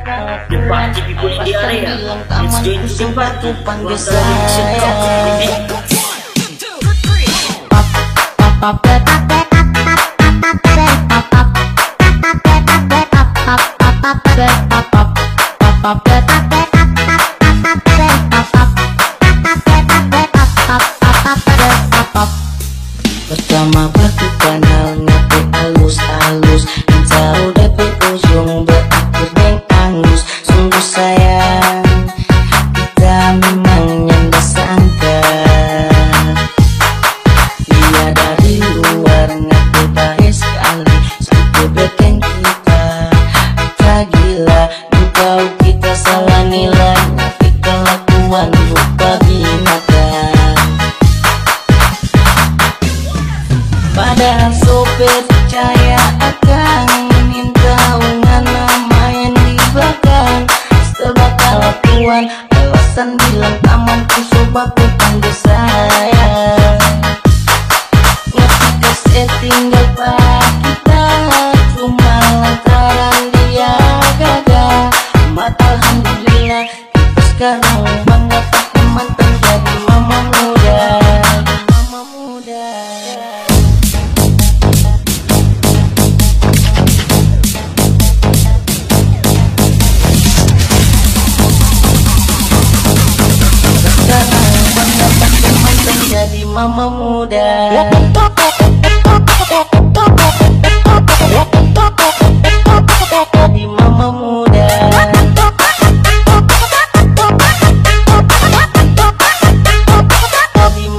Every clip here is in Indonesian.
Dipancing ibu di area It's game to batu Kuasa licin kau Pertama batu kanal ngapain alus-alus. Salah nilai tapi kelakuan lupa binatang Padahal sopir banyak banget teman terjadi mama muda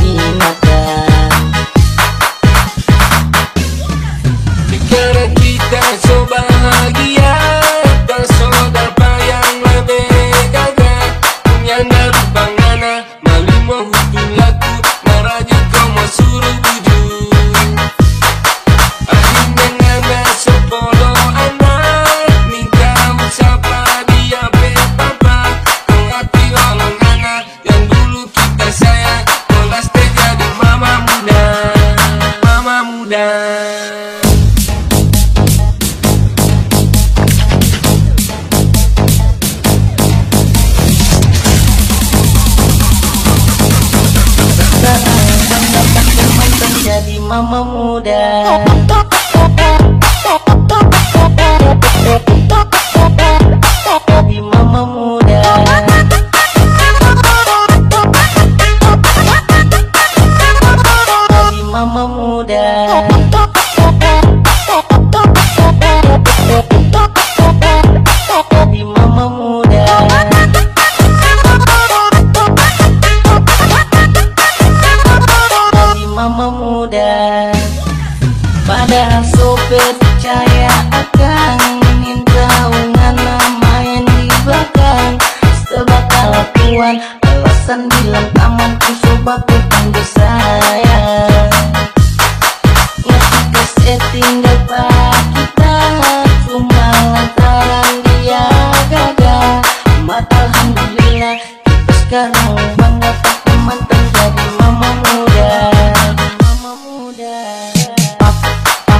Medina Jadi mama muda Padahal sopir percaya akan minta dengan nama yang di belakang. Sebab kelakuan alasan bilang coba ku panggil saya. Ngerti tinggal pak kita Cuma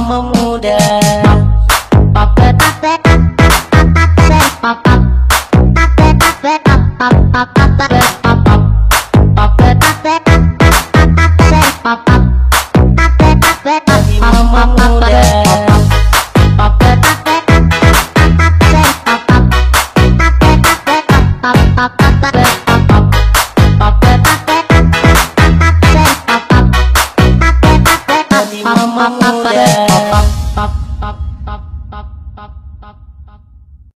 mama muda. Papa Papa Papa Papa Papa Papa Papa